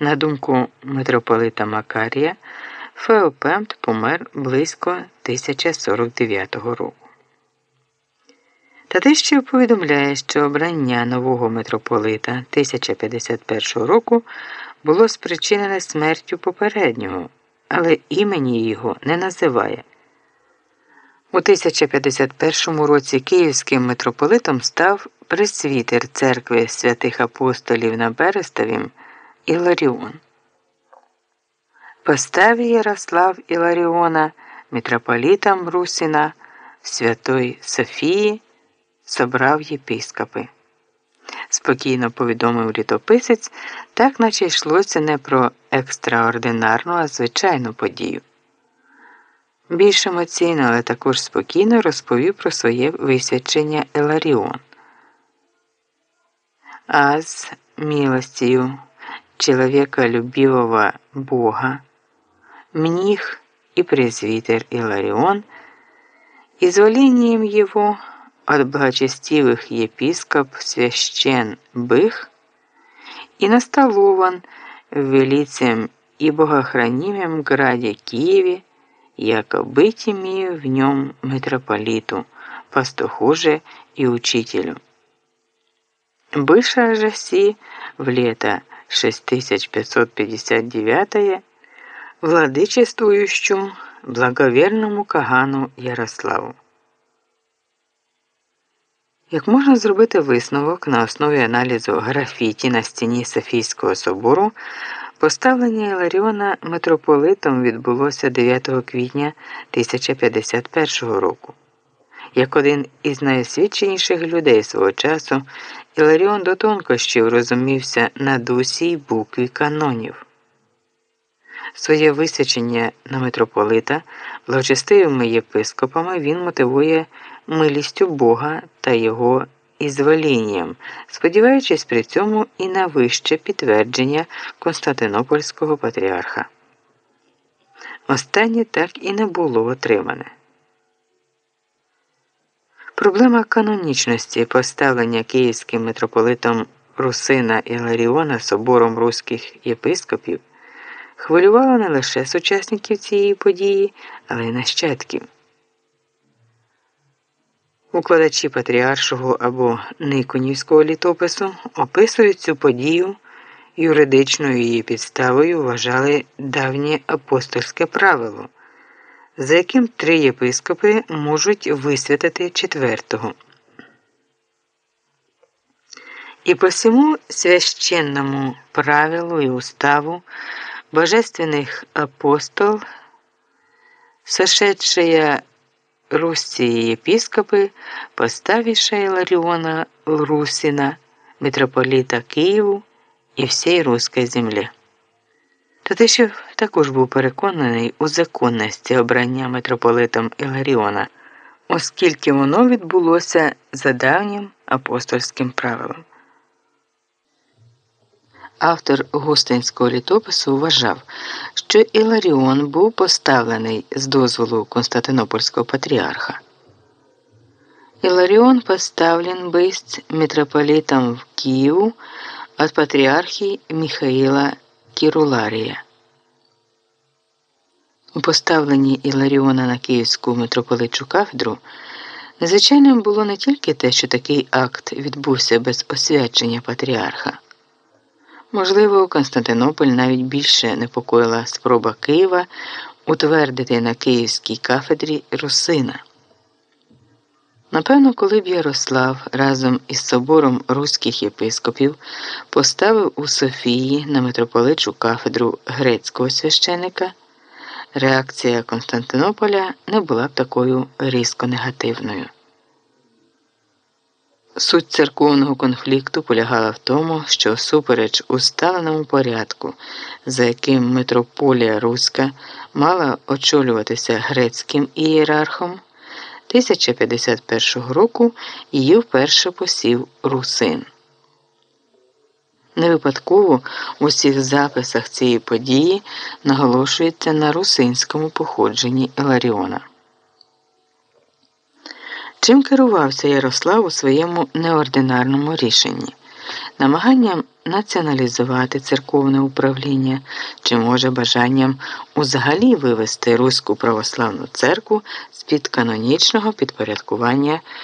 На думку митрополита Макарія, Феопемт помер близько 1049 року. Татищев повідомляє, що обрання нового митрополита 1051 року було спричинене смертю попереднього, але імені його не називає. У 1051 році київським митрополитом став пресвітер церкви святих апостолів на Берестовім Іларіон. Поставі Ярослав Іларіона, митрополітам Русіна, Святої Софії собрав єпископи. Спокійно повідомив літописець, так наче йшлося не про екстраординарну, а звичайну подію. Більш емоційно, але також спокійно розповів про своє висвячення Еларіон. А з милостью человеколюбивого Бога, мних и презвитер Иларион, изволением его от благочестивых епископ священ бых и настолован в велицем и богохранимом граде Киеве, яко быть имею в нем митрополиту, пастуху же и учителю. Быша же си в лето 6559 владычествующему благоверному Кагану Ярославу. Як можна зробити висновок на основі аналізу графіті на стіні Софійського собору, поставлення Іларіона митрополитом відбулося 9 квітня 1051 року. Як один із найосвіченіших людей свого часу, Іларіон до тонкощів розумівся на дусі й букві канонів. Своє висвячення на митрополита благочестивими єпископами він мотивує милістю Бога та його ізволінням, сподіваючись при цьому і на вище підтвердження Константинопольського патріарха. Останнє так і не було отримане. Проблема канонічності поставлення київським митрополитом Русина Іларіона собором руських єпископів хвилювала не лише сучасників цієї події, але й нащадків. Укладачі патріаршого або Никонівського літопису описують цю подію юридичною її підставою вважали давнє апостольське правило за яким три єпископи можуть висвятити четвертого. І по всьому священному правилу і уставу божественных апостол, сошедшие русские епископы, поставившие Лариона Русина, митрополита Киеву и всей русской земле. Татищев також був переконаний у законності обрання митрополитом Іларіона, оскільки воно відбулося за давнім апостольським правилом. Автор Гостинського літопису вважав, що Іларіон був поставлений з дозволу Константинопольського патріарха. Іларіон поставлен быть митрополитом в Киеву от патріархії Михаїла Кіруларія. У поставленні Іларіона на Київську митрополитчу кафедру незвичайним було не тільки те, що такий акт відбувся без освячення патріарха. Можливо, Константинополь навіть більше непокоїла спроба Києва утвердити на Київській кафедрі Русина. Напевно, коли б Ярослав разом із собором руських єпископів поставив у Софії на митрополичу кафедру грецького священика, реакція Константинополя не була б такою різко негативною. Суть церковного конфлікту полягала в тому, що супереч усталеному порядку, за яким митрополія Руська мала очолюватися грецьким ієрархом. 1051 року її вперше посів русин. Не випадково у всіх записах цієї події наголошується на русинському походженні Еларіона. Чим керувався Ярослав у своєму неординарному рішенні? Намаганням націоналізувати церковне управління, чи може бажанням узагалі вивести Руську православну церкву з під канонічного підпорядкування